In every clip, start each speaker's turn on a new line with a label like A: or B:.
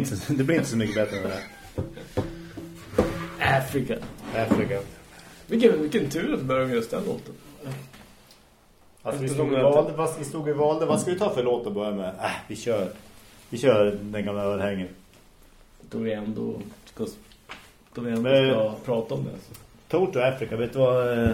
A: inte, det blir inte så mycket bättre än det här.
B: Afrika.
A: Afrika.
B: Vilken, vilken tur att du började med just den låten.
A: Alltså, vi, stod
B: inte-
A: valde, vad, vi stod och valde, vad ska vi ta för låt att börja med? Äh, vi kör. Vi kör den gamla örhängen.
B: Då vi ändå ska, då vi ändå
A: Men-
B: ska prata om det. Så.
A: Toto Africa, vet du vad eh,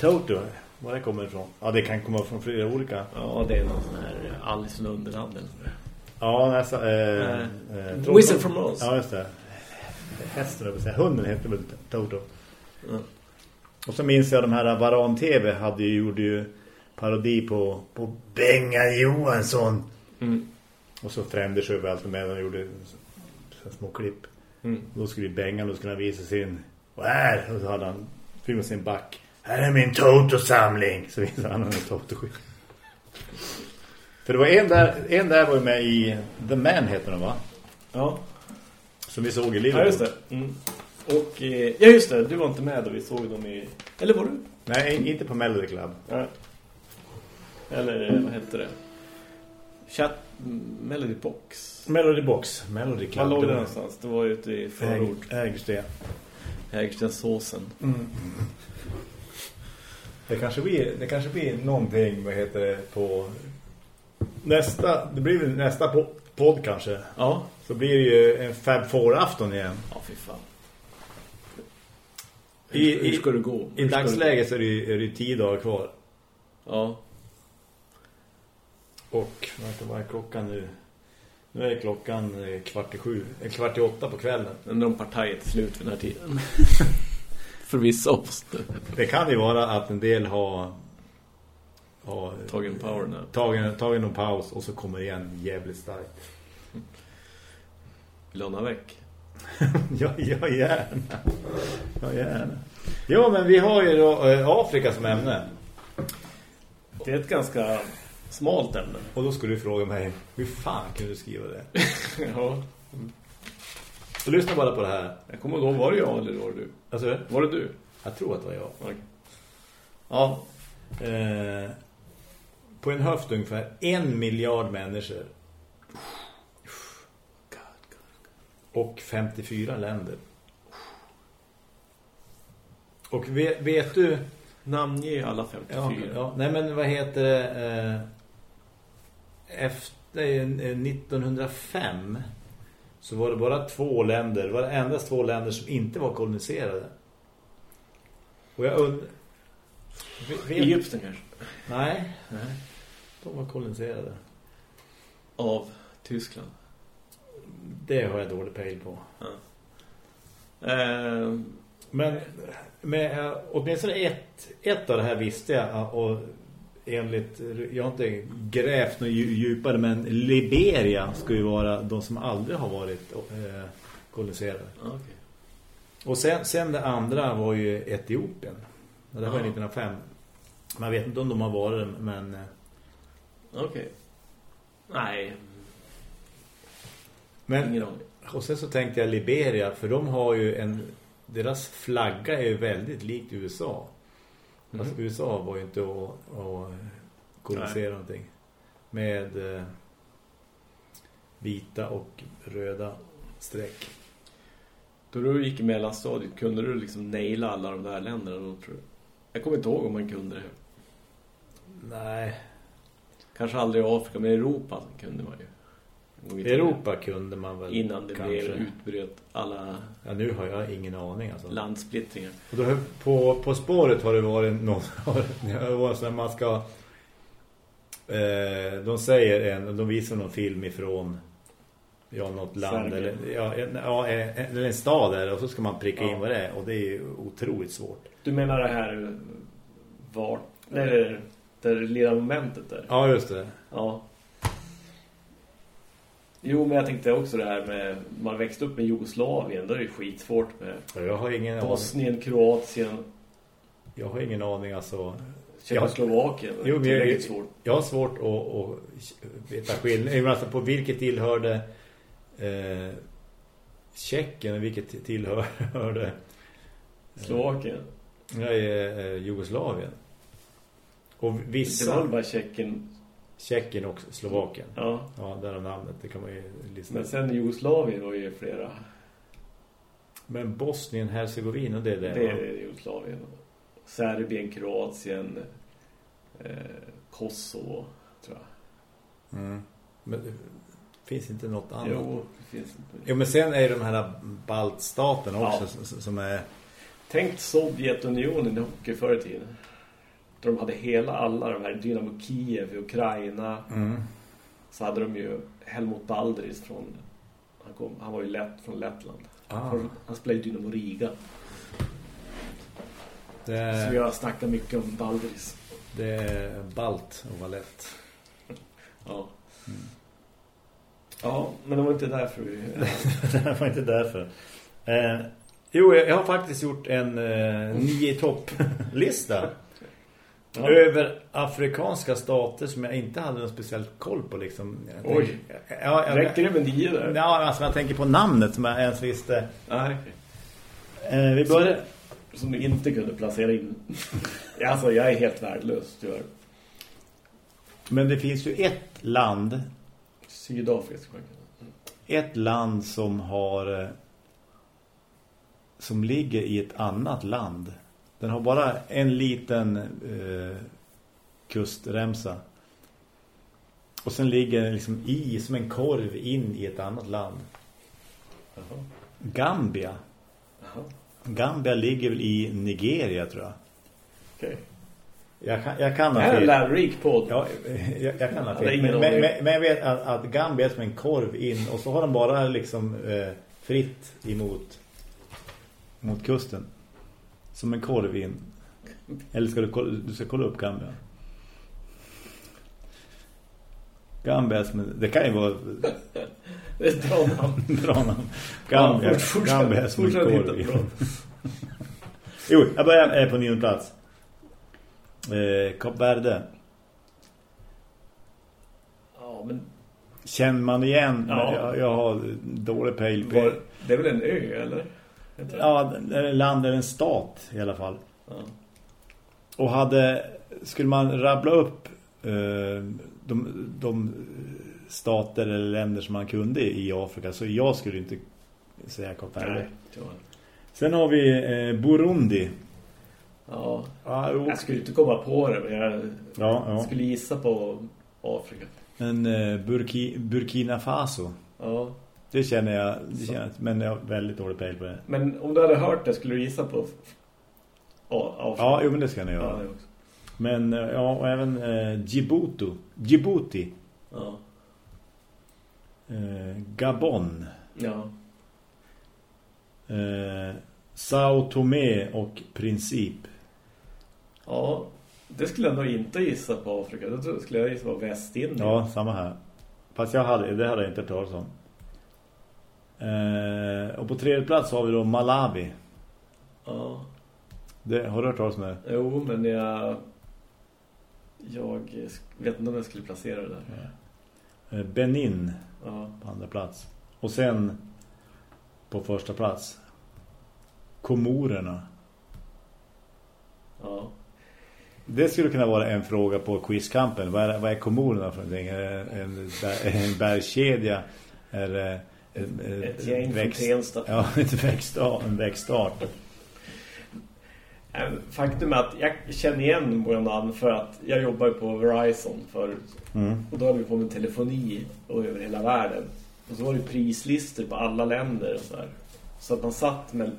A: Toto var det kommer ifrån? Ja, det kan komma från flera olika.
B: Ja, det är någon sån här Alice i Underland eller sådär.
A: Ja, nästan. Eh,
B: Eh,
A: eh.
B: Whistle from Oz.
A: Ja, just det. Hästen, jag säga. Hunden heter väl Toto.
B: Ja.
A: Och så minns jag de här Varan TV hade ju, gjorde ju parodi på, på Bengan Johansson.
B: Mm.
A: Och så Fränders överallt med och gjorde så små klipp.
B: Mm.
A: Då skulle Bengan, då skulle han visa sin och här, och så hade han filmat sin back. Här är min Toto-samling. Så visade han en Toto-skit. För det var en där, en där var ju med i The Man heter den va?
B: Ja.
A: Som vi såg i Liverpool.
B: ja, just det. Mm. Och, eh, ja just det, du var inte med då vi såg dem i... Eller var du?
A: Nej, inte på Melody Club.
B: Ja. Eller eh, vad hette det? Chat Melody Box.
A: Melody Box. Melody Club.
B: Var låg
A: Det
B: någonstans? Det var ute i förort.
A: Äg- Ägsten.
B: Hägerstensåsen.
A: Det kanske blir, det kanske blir någonting, vad heter det, på nästa, det blir väl nästa po- podd kanske.
B: Ja.
A: Så blir det ju en Fab Four-afton igen.
B: Ja, fy fan.
A: I,
B: Hur, hur ska det gå?
A: I
B: Hur
A: dagsläget så är det, är det tio dagar kvar.
B: Ja.
A: Och vänta, vad är klockan nu? Nu är klockan eh, kvart i sju, eh, kvart i åtta på kvällen.
B: Undrar om partiet är slut vid den här tiden. För vissa oss.
A: Det kan ju vara att en del har, har
B: Tagit en powernap.
A: tagit, tagit någon paus och så kommer igen jävligt starkt.
B: Låna väck.
A: Ja, ja, gärna. Ja, gärna. Ja, men vi har ju då eh, Afrika som ämne.
B: Det är ett ganska smalt ämne.
A: Och då skulle du fråga mig, hur fan kunde du skriva det?
B: ja.
A: Så lyssna bara på det här.
B: Jag kommer ihåg, var det jag eller var det du?
A: Alltså,
B: Var det du?
A: jag tror att det var jag.
B: Okej.
A: Ja. Eh, på en höft ungefär en miljard människor. Och 54 länder. Och vet, vet du...
B: Namnge alla 54.
A: Ja, ja, nej men vad heter det? Eh, efter eh, 1905 så var det bara två länder, var det endast två länder som inte var koloniserade. Och jag undrar...
B: Egypten kanske?
A: Nej, nej. De var koloniserade.
B: Av Tyskland.
A: Det har jag dålig pejl på.
B: Eh,
A: Men med, eh, åtminstone ett, ett av det här visste jag eh, och enligt, jag har inte grävt något dju- djupare men Liberia skulle ju vara de som aldrig har varit eh, koloniserade.
B: okej.
A: Och sen, sen det andra var ju Etiopien. Det var
B: Ja.
A: 1905. Man vet inte om de har varit men
B: Okej. Nej,
A: men
B: ingen aning.
A: och sen så tänkte jag Liberia för de har ju en deras flagga är ju väldigt likt USA.
B: Mhm.
A: Alltså USA var ju inte att, att kolonisera någonting. Med eh, vita och röda streck.
B: Då du gick i mellanstadiet, kunde du liksom naila alla de där länderna då tror du? Jag kommer inte ihåg om man kunde det.
A: Nej,
B: Kanske aldrig i Afrika, men i Europa kunde man ju. I.
A: Europa kunde man väl
B: Innan det
A: kanske.
B: blev utbröt alla
A: Ja, nu har jag ingen aning alltså.
B: landsplittringar.
A: Och då, på, på spåret har det varit någon det varit så man ska eh, de säger en de visar någon film ifrån ja, något land eller, ja, en, ja, eller en stad där och så ska man pricka
B: Ja.
A: in vad det är och det är ju otroligt svårt.
B: Du menar det här var eller det lilla momentet där?
A: Ja, just det.
B: Ja. Jo, men jag tänkte också det här med man växte upp med Jugoslavien, då är det skitsvårt med
A: Ja, Jag har ingen aning.
B: Bosnien, Kroatien,
A: Jag har ingen aning alltså.
B: Tjeckoslovakien.
A: Jo, men
B: det är
A: jag,
B: svårt.
A: jag har svårt att, att veta skillnad. Alltså på vilket tillhörde eh, Tjeckien och vilket tillhörde
B: Slovakien.
A: Nej, eh, Jugoslavien. Och
B: Det var
A: vissa...
B: bara Tjeckien
A: Tjeckien och Slovakien.
B: Ja.
A: Ja, där har namnet. Det kan man ju lista.
B: Men sen Jugoslavien var ju flera.
A: Men Bosnien, Herzegovina, det är det.
B: Det är Jugoslavien. Serbien, Kroatien, eh, Kosovo, tror jag.
A: Mm. Men det finns inte något annat.
B: Jo, det finns inte.
A: Jo, men sen är ju de här baltstaterna också
B: Ja.
A: som- som är...
B: Tänk Sovjetunionen i hockey förr i tiden. Där de hade hela, alla de här Dynamo Kiev i Ukraina.
A: Mm.
B: Så hade de ju Helmut Baldris från... Han, kom, han var ju lätt från Lettland.
A: Ah,
B: Från- Han spelade i Dynamo Riga.
A: det,
B: Så jag snackar mycket om Baldris.
A: det är balt och var lätt.
B: Ja. Ja, men det var inte därför vi...
A: det var inte därför. Eh, jo, jag jag har faktiskt gjort en eh, nio topp-lista.
B: Ja.
A: Över afrikanska stater som jag inte hade någon speciellt koll på. Liksom. Jag
B: Oj.
A: tänker- ja, jag,
B: Räcker det med nio där?
A: Ja, alltså jag tänker på namnet som jag ens visste.
B: Nej.
A: Eh, vi börjar...
B: Som du inte kunde placera in. Alltså, jag är helt värdelös, tyvärr.
A: Men det finns ju ett land
B: Sydafrika kunna.
A: ett land som har eh, som ligger i ett annat land. Den har bara en liten eh, kustremsa. Och sen ligger den liksom i som en korv in i ett annat land.
B: Jaha.
A: Gambia.
B: Jaha.
A: Gambia ligger väl i Nigeria tror jag.
B: Okej.
A: Jag kan, jag kan
B: Det här är en
A: fel.
B: lärorik podd.
A: Ja, jag, jag kan ha fel. Men, men, men jag vet att, att Gambia är som en korv in och så har de bara liksom eh, fritt emot mot kusten. Som en korv in. Eller ska du, du ska kolla upp Gambia? Gambia är det kan ju vara
B: Det är ett bra namn.
A: bra namn. Gambia,
B: Ja, fortsätt-
A: Gambia är som en korv in. Jo, jag börjar eh, på nionde plats. Eh, Kap Verde.
B: Ja, men
A: Känner man igen,
B: Ja.
A: jag, jag har dålig pejl på
B: det är väl en ö, eller?
A: Ja, en land eller en stat i alla fall.
B: Ja.
A: Och hade, skulle man rabbla upp eh, de, de stater eller länder som man kunde i Afrika så jag skulle inte säga Kap Verde.
B: Nej, tyvärr.
A: Sen har vi eh, Burundi.
B: Ja, jag skulle inte komma på det, men jag
A: ja, ja.
B: skulle gissa på Afrika.
A: Men eh, Burki, Burkina Faso.
B: Ja.
A: Det känner jag, det känner jag, men jag har väldigt dålig pejl på det.
B: Men om du hade hört det, skulle du gissa på f- ja?
A: Ja, jo, men det ska jag
B: ja,
A: göra.
B: också.
A: Men eh, ja, och även eh, Djibouti. Djibouti.
B: Ja.
A: Eh, Gabon.
B: ja.
A: Eh, Sao Tomé och Princip.
B: Ja, det skulle jag nog inte gissa på Afrika. Det skulle jag gissa på Västindien.
A: Ja, samma här. Fast jag hade, det hade jag inte hört talas om. Eh, och på tredje plats har vi då Malawi.
B: ja.
A: Det, har du hört talas om det?
B: Jo, men jag... Jag vet inte om jag skulle placera det där.
A: Eh, Benin
B: Ja.
A: på andra plats. Och sen på första plats Komorerna.
B: Ja.
A: Det skulle kunna vara en fråga på quizkampen. Vad är, vad är Komorerna för någonting? Är det en, en bergskedja? Är det
B: Ett gäng från
A: växt,
B: Tensta.
A: Ja, ett växtart, en växtart.
B: Äh, Faktum är att jag känner igen våra namn för att jag jobbar på Verizon förut.
A: Mm.
B: Och då hade vi på med telefoni över hela världen. Och så var det prislistor på alla länder och så här. Så att man satt med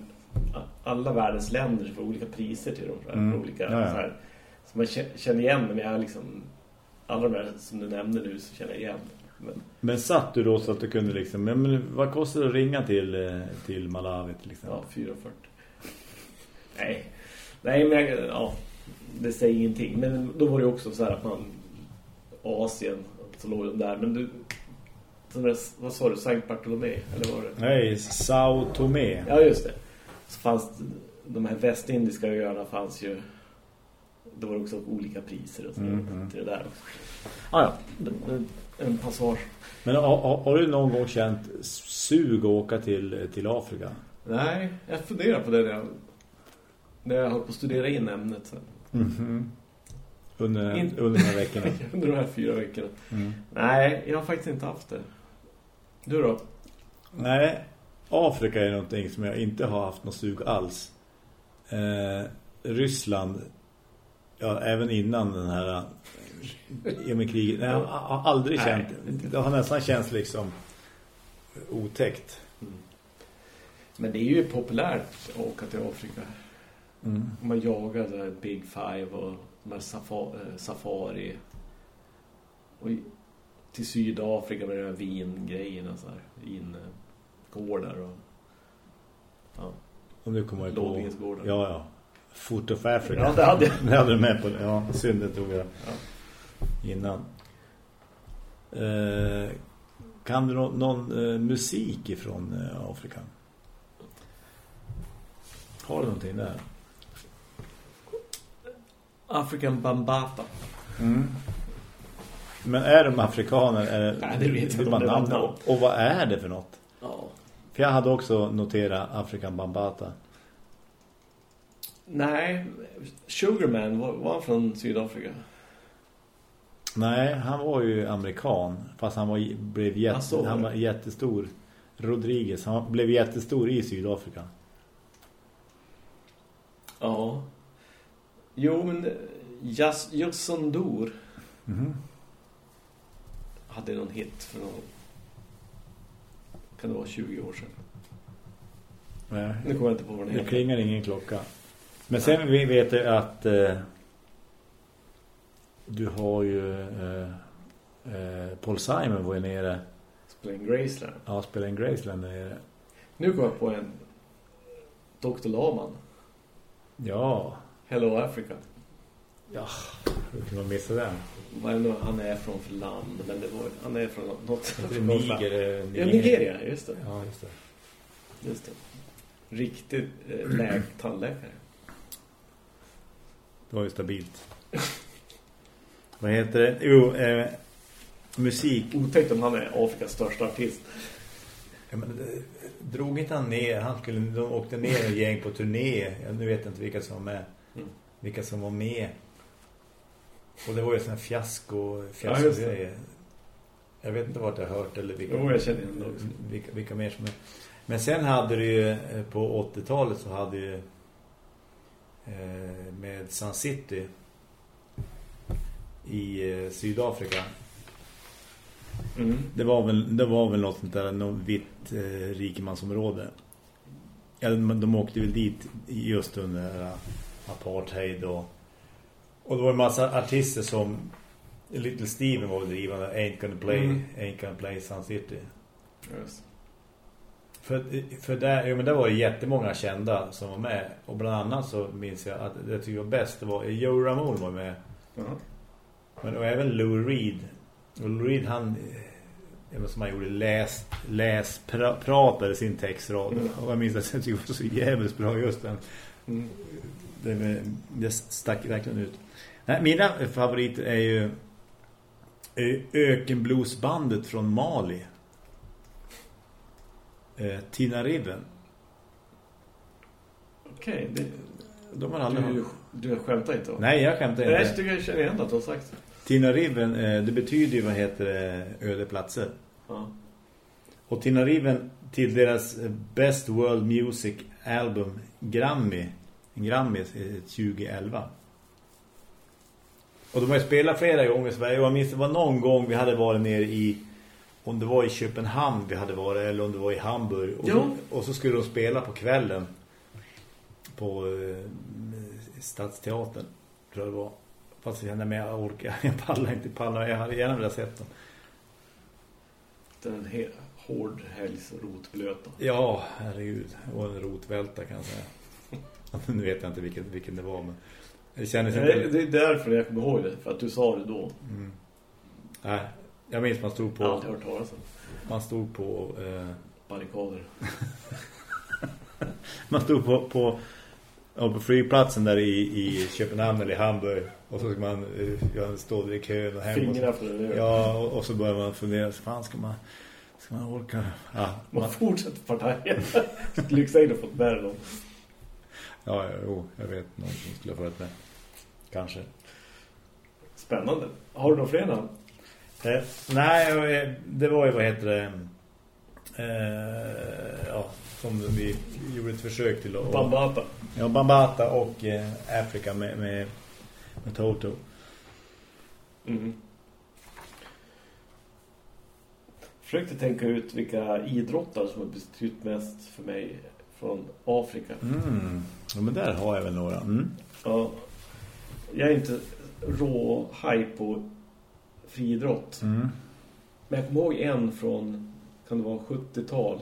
B: alla världens länder för olika priser till dem.
A: Mm.
B: olika,
A: Ja, ja.
B: Så, här. så man kä- känner igen men jag liksom alla de där som du nämnde nu så känner jag igen. Men,
A: satt du då så att du kunde liksom, men, vad kostar det att ringa till, eh, till Malawi till exempel?
B: ja, 440. Nej. Nej, men jag, ja, det säger ingenting. Men då var det också så här att man Asien, så låg de där. Men du, så där, vad sa du? Sankt Bartolomé? Eller var det?
A: Nej, Sao Tomé.
B: Ja, just det. Så fanns det- de här västindiska öarna fanns ju det var också olika priser och så
A: Mhm.
B: till det där också. Ah, ja, en, passage.
A: Men har, har, du någon gång känt sug att åka till, till Afrika?
B: Nej, jag funderar på det när jag, när jag har på att studera in ämnet sen.
A: Mhm. under,
B: In-
A: under de här veckorna.
B: Under de här fyra veckorna.
A: Mm.
B: Nej, jag har faktiskt inte haft det. Du då?
A: Nej, Afrika är någonting som jag inte har haft något sug alls. Eh, Ryssland, ja, även innan den här i och med kriget, nej, jag har aldrig
B: Nej,
A: känt, det har nästan känts liksom otäckt.
B: Men det är ju populärt att åka till Afrika.
A: Mm.
B: Man jagar där Big Five och eh, safari. Och till Sydafrika med de här vingrejerna så här. Vingårdar och ja,
A: Och nu kommer jag på... Ja, ja. Foot of Africa.
B: Ja, det hade jag.
A: Det hade du med på. Ja, synd det tog jag innan. Eh, kan du nå- någon eh, musik ifrån eh, Afrika? Har du någonting där?
B: African Bambata.
A: Men är de afrikaner? Är det,
B: Nej, det vet jag inte.
A: Och, vad är det för något?
B: Ja.
A: För jag hade också noterat Afrikan Bambata.
B: Nej, Sugarman var, var han från Sydafrika.
A: Nej, han var ju amerikan. Fast han var, blev jätte,
B: så var
A: han
B: det.
A: var jättestor. Rodriguez, han blev jättestor i Sydafrika.
B: Ja. Jo, men Jas- Jusson Dor
A: Mhm.
B: hade någon hit för någon... Kan det vara 20 år sedan?
A: Nej,
B: Nu kommer jag inte på vad den
A: det
B: heter.
A: klingar ingen klocka. Men sen vi vet jag att eh, du har ju eh, eh, Paul Simon var ju nere
B: Spelade in Graceland.
A: ja, spelade en Graceland nere.
B: Nu kommer jag på en Dr. Laman.
A: Ja,
B: Hello Africa.
A: ja, hur kan man missa den?
B: Han är från för land? Men det var, han är från något...
A: Niger, eh,
B: Ja, Nigeria, just det.
A: Ja, just det.
B: Just det. Riktigt eh, läk tandläkare.
A: Det var ju stabilt. Vad heter det? Jo, eh, musik.
B: Otäckt om han är Afrikas största artist.
A: Ja, men, eh, drog inte han ner? Han skulle, de åkte ner ett gäng på turné. Jag, nu vet inte vilka som var med.
B: Mm.
A: Vilka som var med. Och det var ju här fiasko,
B: Ja,
A: fiasko grejer. Jag vet inte vart jag har hört eller vilka,
B: Jo, jag känner också.
A: vilka, vilka mer som är. Men sen hade du ju eh, på 80-talet så hade ju eh, med Sun City i eh, Sydafrika.
B: Mm.
A: Det var väl, det var väl något sånt där, något vitt eh, rikemansområde. Ja, men de åkte väl dit just under apartheid och, och det var en massa artister som Little Steven var drivande Ain't gonna play,
B: Mm.
A: Ain't gonna play Sun City.
B: Just.
A: För, för där, ja, men där var det jättemånga kända som var med. Och bland annat så minns jag att det jag tycker var bäst det var Joe Ramone var med.
B: Ja.
A: Men och även Lou Reed. Och Lou Reed han eh, som han gjorde läs, läs pra, pratade sin textrad.
B: Mm.
A: Och jag minns att jag tyckte det var så jävligt bra just den.
B: Mm.
A: Det, det stack verkligen ut. Nej, mina favoriter är ju Ökenbluesbandet från Mali. Eh, Tina Riven.
B: Okej, det,
A: De har aldrig
B: du, du skämtar inte va?
A: Nej, jag skämtar
B: Nej, jag
A: inte.
B: tycker jag känner igen att du har sagt det.
A: Tina Riven, eh, det betyder ju vad heter det, öde platser.
B: Ja.
A: Och Tina Riven till deras eh, Best World Music Album Grammy, en Grammy eh, 2011. Och de har ju spelat flera gånger i Sverige och jag minns det var någon gång vi hade varit nere i om det var i Köpenhamn vi hade varit eller om det var i Hamburg och,
B: Jo.
A: och så skulle de spela på kvällen på eh, Stadsteatern tror jag det var. Fast jag kände mig jag orkar, jag pallar inte palla, jag hade gärna velat sett dem.
B: Den är en he- hård helgs rotblöta.
A: Ja, herregud. Och en rotvälta kan jag säga. nu vet jag inte vilken, vilken det var, men det kändes inte...
B: det är därför jag kommer ihåg det. För att du sa det då.
A: Mm. Nej, jag minns man stod
B: Jag har
A: på...
B: aldrig hört talas om
A: Man stod på... Eh,
B: barrikader.
A: man stod på, på, ja, på flygplatsen där i, i Köpenhamn eller i Hamburg. Och så ska man eh, ja, stå i kön och hem.
B: Fingrar
A: Och så, ja, och, och så börjar man fundera. Så fan ska man... Ska man orka... Ja,
B: Man
A: man,
B: fortsätter partajen. Lyxägd har fått bära dem.
A: ja, jo, jag vet. Någon som skulle ha följt med. Kanske.
B: Spännande. Har du några fler namn?
A: Eh, nej, det var ju, vad heter det... Eh, ja, som vi gjorde ett försök till. Och,
B: Bambata.
A: Ja, Bambata och eh, Afrika med, med, med Toto.
B: Mm. Försökte tänka ut vilka idrottare som har betytt mest för mig från Afrika.
A: Mm. Ja, men där har jag väl några. Mm.
B: Ja, jag är inte rå haj på friidrott.
A: Mm.
B: Men jag kommer ihåg en från, kan det vara 70-tal?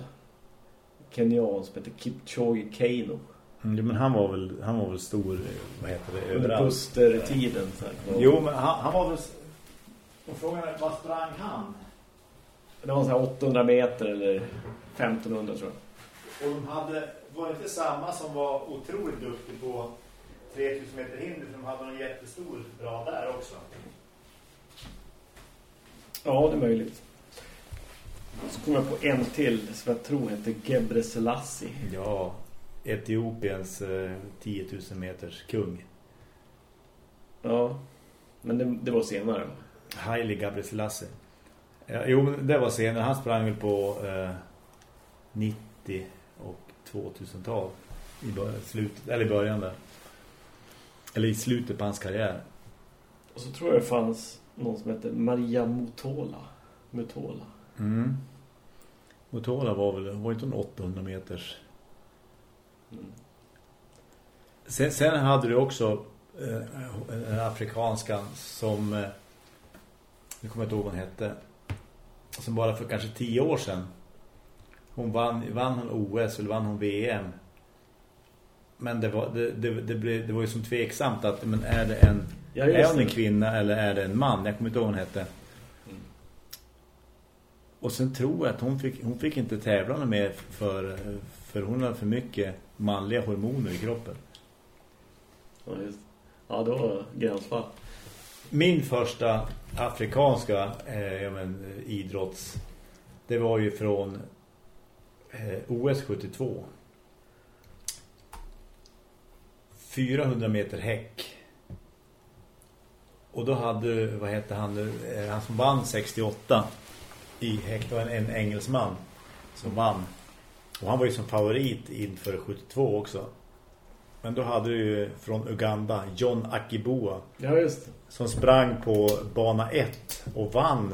B: Kenyan som heter Kipchoge Keino.
A: Mm, jo, men han var väl, han var väl stor, vad heter det,
B: Under
A: överallt.
B: Buster-tiden. så här.
A: Jo, men han, han var väl... Och frågan är, vad sprang han?
B: Det var så här 800 meter eller 1500 tror jag.
A: Och de hade, var inte samma som var otroligt duktig på 3000 meter hinder, för de hade en jättestor bra där också.
B: Ja, det är möjligt. Så kom jag på en till som jag tror heter Gebre Selassie.
A: Ja, Etiopiens eh, 10 000 meters kung.
B: Ja, men det, det var senare.
A: Haile Gabriel Ja, jo, det var senare. Han sprang väl på eh, 90 och 2000-tal i början, slutet, eller i början där. Eller i slutet på hans karriär.
B: Och så tror jag det fanns någon som heter Maria Mutola. Mutola.
A: Mm. Motola var väl var inte en 800 meters.
B: Mm.
A: Sen, sen hade du också eh, en afrikanska som eh, nu kommer jag inte ihåg vad hon hette som bara för kanske tio år sedan hon vann, vann hon OS eller vann hon VM men det var, det, det, det, blev, det var ju som tveksamt att men är det en
B: Ja,
A: är hon en kvinna eller är det en man? Jag kommer inte ihåg vad hon hette. Och sen tror jag att hon fick, hon fick inte tävla mer för, för hon hade för mycket manliga hormoner i kroppen.
B: Ja, just. Ja, det var gränsfall.
A: Min första afrikanska eh, ja, men, eh, idrotts det var ju från eh, OS 72. 400 meter häck. Och då hade, vad hette han nu, eh, han som vann 68 i var en, en engelsman som vann. Och han var ju som favorit inför 72 också. Men då hade du ju från Uganda John Akiboa
B: Ja, just
A: som sprang på bana 1 och vann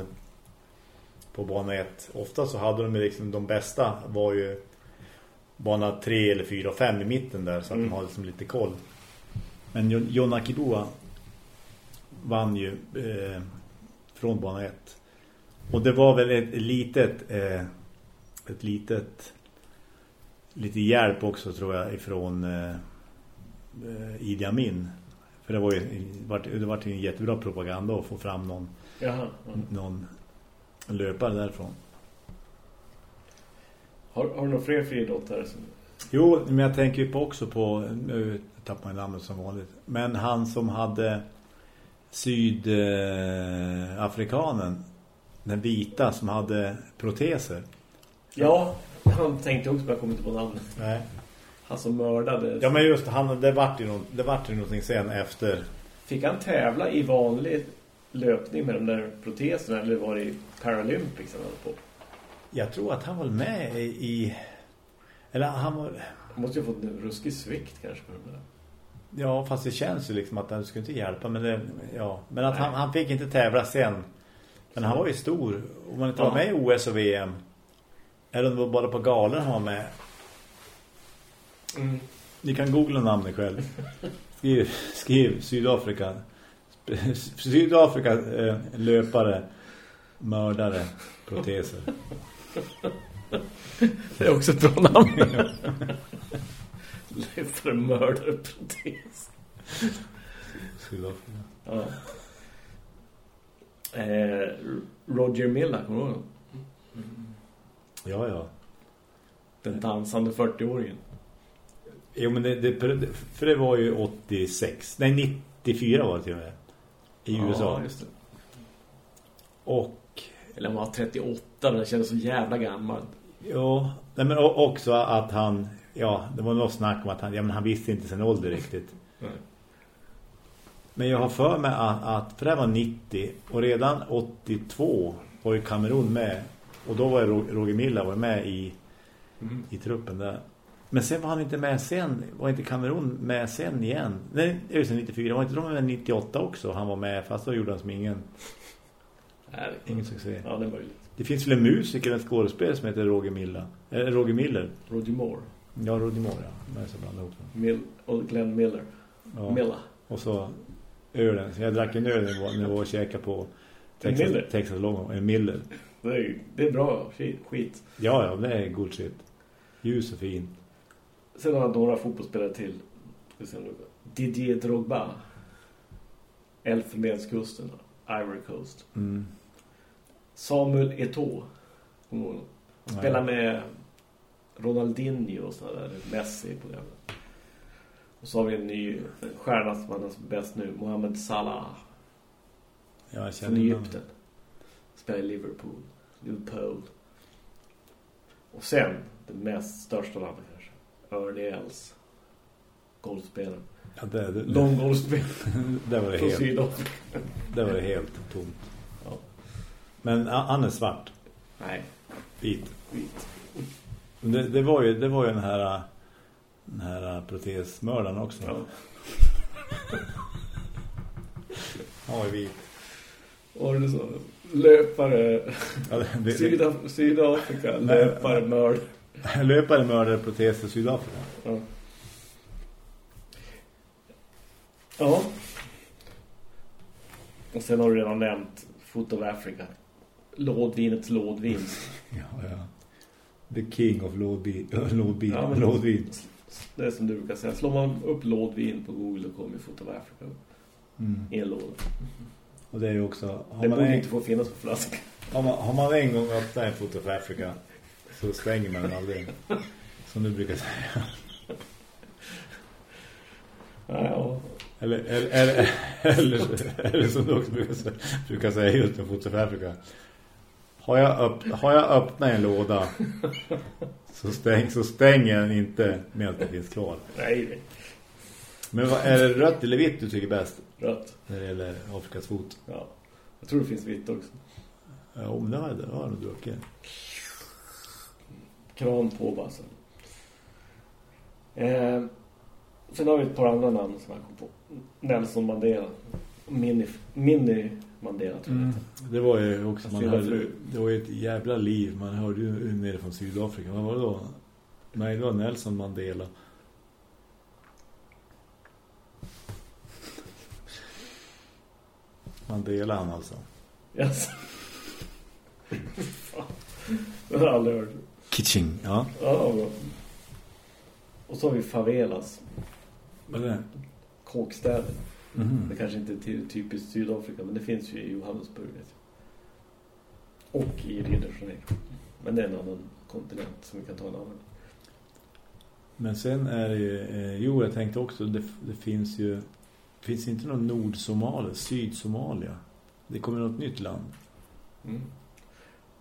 A: på bana 1. Ofta så hade de liksom de bästa var ju bana 3 eller 4 och 5 i mitten där så att
B: Mm.
A: de hade liksom lite koll. Men John Akiboa vann ju eh, från bana 1. Och det var väl ett litet eh, ett litet lite hjälp också tror jag ifrån eh, eh, Idi Amin. För det var ju det var en jättebra propaganda att få fram någon,
B: Jaha. Ja.
A: någon löpare därifrån.
B: Har, har du några fler friidrottare? Som...
A: Jo, men jag tänker ju på också på, nu tappar jag namnet som vanligt, men han som hade sydafrikanen, den vita som hade proteser.
B: Ja, han tänkte också på jag kommer inte på namnet.
A: Nej.
B: Han som mördade.
A: Ja, men just han, det vart ju, något, det vart ju någonting sen efter.
B: Fick han tävla i vanlig löpning med de där proteserna eller var det i Paralympics han höll på?
A: Jag tror att han var med i, eller han var,
B: Han måste ju ha fått en ruskig svikt kanske på de där.
A: ja fast det känns ju liksom att han skulle inte hjälpa, men det, ja. Men att han, han fick inte tävla sen. Men han var ju stor. Om man inte var med i OS och VM. Eller om det var bara på galor han var med.
B: Mm.
A: Ni kan googla namnet själv. Skriv, skriv Sydafrika. Sydafrika eh, löpare, mördare, proteser.
B: Det är också ett bra namn. Löpare, mördare, protes.
A: Sydafrika.
B: Ja. Eh, Roger Miller, kommer du ihåg?
A: Ja, ja.
B: Den dansande 40-åringen.
A: Jo, men det, det, för det var ju 86. Nej, 94 var det till och med. I USA.
B: Ja, just det.
A: Och
B: Eller han var 38, men han kändes så jävla gammal.
A: ja, nej, men också att han ja, det var något snack om att han ja, men han visste inte sin ålder riktigt.
B: Nej.
A: Men jag har för mig att, att för det var 90 och redan 82 var ju Kamerun med. Och då var Roger Milla var med i, mm. i truppen där. Men sen var han inte med sen. Var inte Kamerun med sen igen? Nej, det är 94. Var inte de med 98 också? Han var med fast då gjorde han som ingen...
B: Nej,
A: ingen succé.
B: Ja, det är möjligt.
A: Det finns väl en musiker, en skådespelare som heter Roger Milla. Eh, Roger Miller.
B: Roger Moore.
A: Ja, Roger Moore, ja. Men så ihop
B: Mill och Glenn Miller. Ja. Milla.
A: Och så ölen. Så jag drack en öl när jag var och käkade på Texas. Texas Longhorn. En Miller.
B: Det är, det är bra skit.
A: Ja, ja, det är god shit. Ljus och fin.
B: Sen har jag några fotbollsspelare till. Didier Drogba. Elfenbenskusten. Ivory Coast.
A: Mm.
B: Samuel Eto'o. Han spelar med Ronaldinho och sådär. Messi på det. Och så har vi en ny stjärna som han är bäst nu. Mohamed Salah.
A: Ja, jag känner
B: Från Egypten. Spelar i Liverpool. Liverpool. Och sen, det mest största namnet kanske. Ernie Els. Golfspelaren.
A: Ja, det, det,
B: Lång golfspelare.
A: det var det helt. det var det helt tomt.
B: Ja.
A: Men han är svart.
B: Nej.
A: Vit.
B: Vit.
A: Det, det, var ju, det var ju den här den här protesmördaren också.
B: Ja.
A: ja, vi.
B: Och det så löpare ja, det, det, Sydaf Sydafrika löpare mörd.
A: Löpare mördare protester Sydafrika.
B: Ja. Ja. Och sen har du redan nämnt Foot of Africa. Lådvinets lådvin.
A: ja, ja. The king of lådvin. lådvin. Ja, lådvin.
B: Det är som du brukar säga. Slår man upp lådvin på Google och kommer Foot of Africa
A: mm.
B: i en låda.
A: Och det är ju också...
B: Har det borde en, inte få finnas på flaska.
A: Har man, har man en gång öppnat en Foot of Africa så stänger man den aldrig. Som du brukar säga.
B: Ja,
A: Eller, eller, eller, eller, som du också brukar säga, just med Foot of Africa. Har jag, öpp, har jag öppnat en låda så, stäng, så stänger den inte med att det finns kvar.
B: Nej, nej.
A: Men vad, är det rött eller vitt du tycker bäst?
B: Rött.
A: När det gäller Afrikas fot.
B: Ja. Jag tror det finns vitt också.
A: Ja, men det har jag, det har jag druckit.
B: Kran på bara sen. Eh, sen har vi ett par andra namn som jag kom på. Nelson Mandela. Mini, Mini Mandela tror jag. Mm.
A: Det var ju också man hörde, det var ju ett jävla liv. Man hörde ju nere från Sydafrika. Vad var det då? Nej, det var Nelson Mandela. Mandela han alltså.
B: Yes. det har jag aldrig hört.
A: Kitching, ja.
B: Ja, bra. Och så har vi favelas.
A: Vad är det?
B: Kåkstäder.
A: Mm.
B: Det kanske inte är typiskt Sydafrika, men det finns ju i Johannesburg. Och i Rio de Janeiro. Men det är en annan kontinent som vi kan ta en annan.
A: Men sen är det ju, eh, jo jag tänkte också, det, det finns ju, det finns inte någon Nord-Somalia, Syd-Somalia. Det kommer något nytt land.
B: Mm.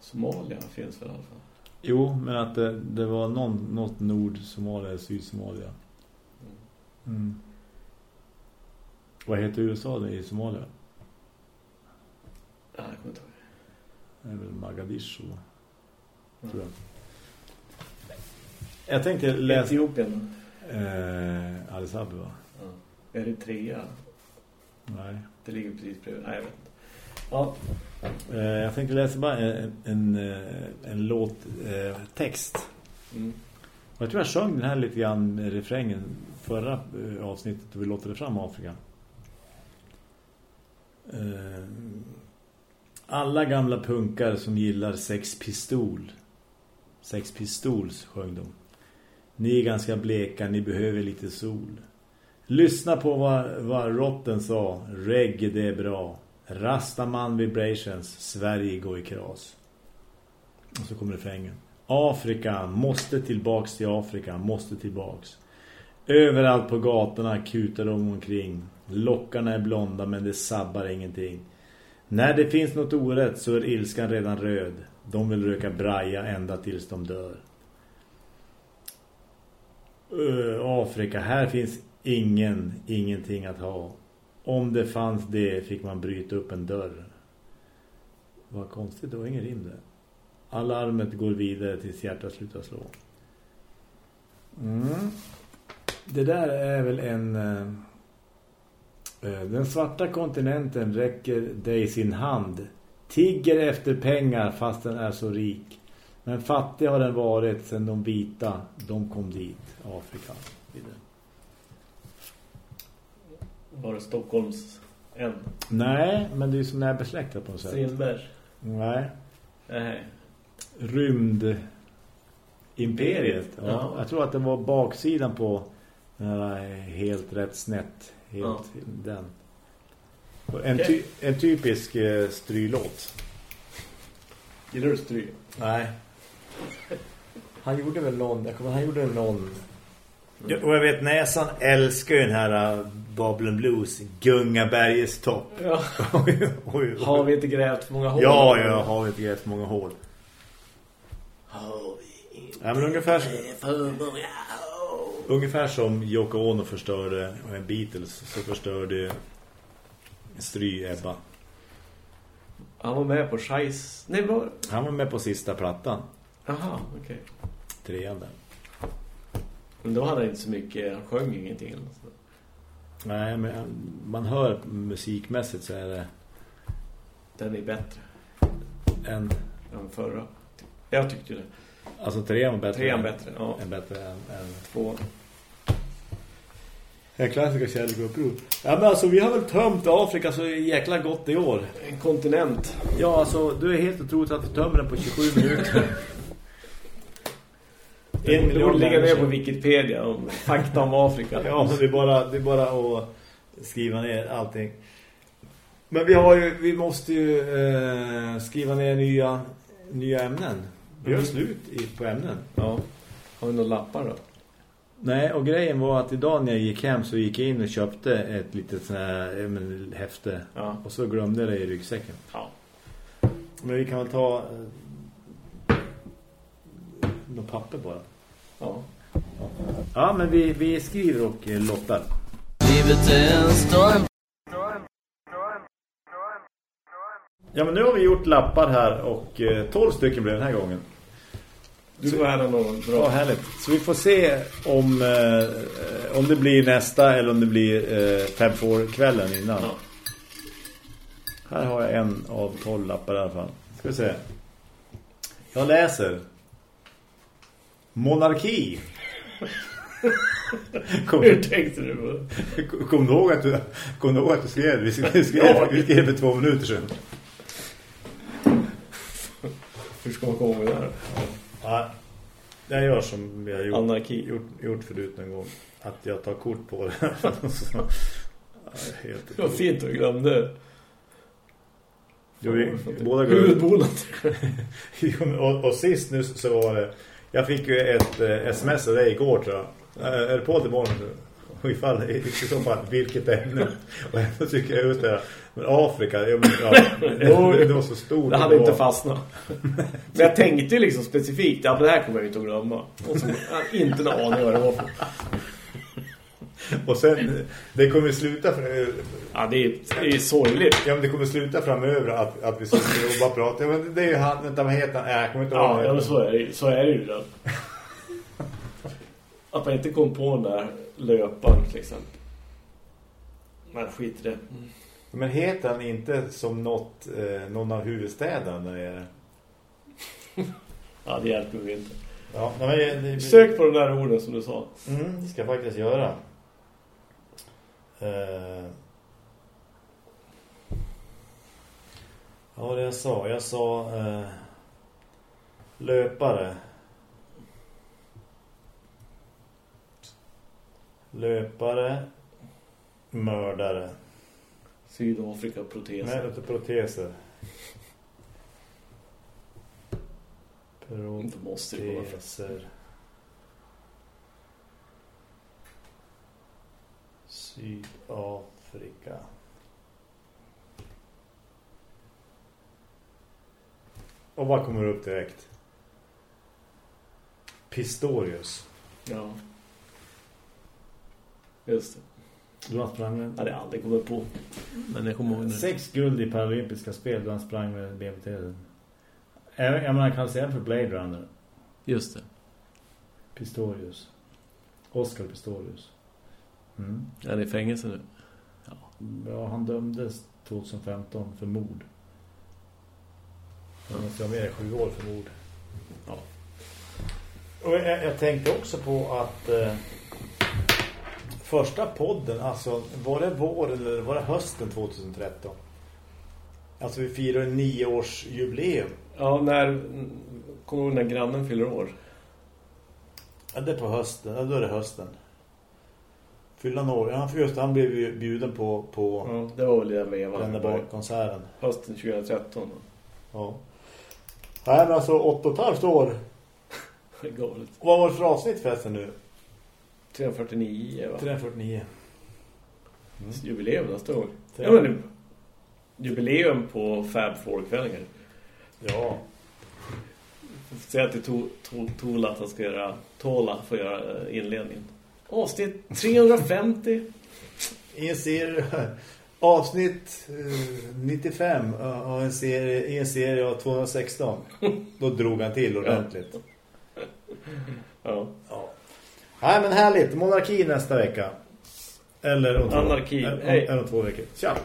B: Somalia finns väl i alla fall?
A: Jo, men att det, det var någon, något Nord-Somalia, Syd-Somalia. Mm. Vad heter USA i Somalia?
B: Ja, jag kommer inte ihåg.
A: Det är väl Mogadishu, tror jag. Jag tänkte läsa...
B: Etiopien?
A: Eh, Addis Abeba.
B: Ja. Eritrea?
A: Nej.
B: Det ligger precis bredvid. Nej, jag vet inte. Ja.
A: Eh, jag tänkte läsa bara en, en, eh, en låt eh, text.
B: Mm.
A: Jag tror jag sjöng den här lite grann refrängen förra eh, avsnittet då vi låtade fram Afrika. Eh, alla gamla punkar som gillar sex pistol. Sex pistols sjöng de. Ni är ganska bleka, ni behöver lite sol. Lyssna på vad, vad Rotten sa. Reggae det är bra. Rastaman vibrations. Sverige går i kras. Och så kommer det fängen. Afrika måste tillbaks till Afrika. Måste tillbaks. Överallt på gatorna kutar de omkring. Lockarna är blonda men det sabbar ingenting. När det finns något orätt så är ilskan redan röd. De vill röka braja ända tills de dör. Ö, Afrika, här finns ingen, ingenting att ha. Om det fanns det fick man bryta upp en dörr. Vad konstigt, det var ingen rim där. Alarmet går vidare tills hjärtat slutar slå. Mm. Det där är väl en... eh, eh, Den svarta kontinenten räcker dig sin hand. Tigger efter pengar fast den är så rik. Men fattig har den varit sedan de vita, de kom dit. Afrika.
B: Var det Stockholms en?
A: Nej, men det är så nära besläktat på något sätt.
B: Strindberg?
A: Nej.
B: Nej.
A: Rymd Imperiet. Ja.
B: Ja.
A: Jag tror att det var baksidan på här helt rätt snett. Helt
B: Ja.
A: den. En, ty, en typisk eh, strylåt.
B: Gillar du stry?
A: Nej. Han gjorde väl någon, jag kommer, han gjorde någon. Ja, och jag vet, Näsan älskar ju den här uh, Babylon Blues, Gunga Berges topp.
B: Ja.
A: Oj, oj, oj.
B: Har vi inte grävt för många hål?
A: Ja, ja, har vi inte grävt många hål.
B: Har vi inte
A: Ja, men ungefär,
B: för många?
A: Ungefär som Yoko Ono förstörde eh, Beatles så förstörde Stry Ebba.
B: Han var med på Scheis... Nej, var...
A: Han var med på sista plattan,
B: Jaha, okej.
A: trean där.
B: Men då hade han inte så mycket... Han sjöng ingenting sånt.
A: Nej, men man hör musikmässigt så är det
B: Den är bättre
A: en...
B: än förra. Jag tyckte det.
A: Alltså trean var bättre.
B: Trean bättre, ja.
A: Än bättre än... än
B: Två.
A: en klassiker kärleksuppror. Ja, men alltså vi har väl tömt Afrika så jäkla gott i år.
B: En kontinent.
A: Ja, alltså du är helt otroligt att vi tömmer den på 27 minuter.
B: En
A: miljard
B: ligger ner på Wikipedia om fakta om Afrika.
A: Ja, men det är bara, det är bara att skriva ner allting. Men vi har ju, vi måste ju eh, skriva ner nya, nya ämnen. Vi har slut i, på ämnen.
B: Ja. Har vi några lappar då?
A: Nej, och grejen var att idag när jag gick hem så gick jag in och köpte ett litet sån här men, häfte.
B: Ja.
A: Och så glömde jag det i ryggsäcken.
B: Ja.
A: Men vi kan väl ta eh, något papper bara.
B: Ja.
A: Ja, men vi, vi skriver och eh, lottar.
C: Livet är en storm
A: Ja, men nu har vi gjort lappar här och eh, 12 stycken blev den här gången.
B: Du får här något
A: Bra,
B: bra.
A: härligt. Så vi får se om, eh, om det blir nästa eller om det blir eh, Fab Four-kvällen innan.
B: Ja.
A: Här har jag en av 12 lappar i alla fall. Ska vi se. Jag läser. Monarki. Kom,
B: Hur tänkte du? på?
A: kom du ihåg att du, kom du ihåg att du skrev? Vi skrev, vi skrev,
B: Ja.
A: vi skrev för två minuter sedan.
B: Hur ska man komma med det här?
A: Ja, jag gör som vi har gjort,
B: Anarki.
A: gjort, gjort förut en gång. Att jag tar kort på det. Så, helt
B: Vad fint du glömde.
A: Jo, vi, båda
B: Huvudbolat.
A: Och, och sist nu så var det Jag fick ju ett eh, sms av dig igår tror jag Eh, Är det på imorgon? Och ifall, i så fall, vilket ämne? Och ändå tycker jag ut det Men Afrika, ja, men, ja, det, det var så stort
B: Det hade inte fastnat. Men jag tänkte ju liksom specifikt, ja det här kommer jag inte att glömma. Och så, jag inte en aning vad det var för.
A: Och sen, det kommer sluta för,
B: Ja, det är, det är sorgligt.
A: Ja men det kommer sluta framöver att, att vi sitter och bara pratar ja, men det är ju han, vänta vad heter han? Äh, jag kommer inte ihåg
B: Ja, men så är det, så är det ju redan. Att man inte kom på den där löparen till exempel. Men skit i det.
A: Men heter han inte som något, eh, någon av huvudstäderna nere?
B: Ja, det hjälper mig inte.
A: Ja, men det,
B: Sök på de där orden som du sa.
A: Mm, det ska jag faktiskt göra. Eh. Ja, vad det jag sa. Jag sa eh, löpare. Löpare. Mördare.
B: Sydafrika-proteser.
A: Nej, inte proteser.
B: Inte måste det vara för.
A: Proteser. Sydafrika. Och vad kommer upp direkt? Pistorius.
B: Ja. Just det.
A: Då han sprang med...
B: hade jag aldrig kommit på. Men jag kommer ihåg det.
A: Sex guld i paralympiska spel då han sprang med BMT. Jag jag menar, kan säga för Blade Runner.
B: Just det.
A: Pistorius. Oscar Pistorius. Mm.
B: Är i fängelse nu.
A: Ja, han dömdes 2015 för mord. Han måste ha mer än sju år för mord.
B: Ja.
A: Och jag, jag tänkte också på att eh, första podden, alltså var det vår eller var det hösten 2013? Alltså vi firar en nioårsjubileum.
B: Ja, när... Kommer du när grannen fyller år?
A: Ja, det är på hösten. Ja, då är det hösten. Fylla år. Ja, för just det, han blev ju bjuden på, på
B: Ja, det var väl i den vevan.
A: Bränneborg-konserten.
B: Hösten 2013.
A: Ja. Nej, men alltså åtta och ett halvt år.
B: Det galet.
A: Vad var det för avsnitt förresten nu?
B: 349 va?
A: 349.
B: Jubileum nästa år. Ja, men jubileum på Fab Four-kvällningar.
A: Ja.
B: Säg att det tog to, Tola att han ska göra Tola får göra eh, inledningen. Avsnitt 350.
A: I en serie... Avsnitt eh, 95 eh, av en serie, en serie av 216. Då drog han till ordentligt.
B: Ja.
A: Ja. Nej, men härligt. Monarki nästa vecka. Eller om två,
B: Anarki.
A: Eller,
B: Hej.
A: eller om två veckor. Tja!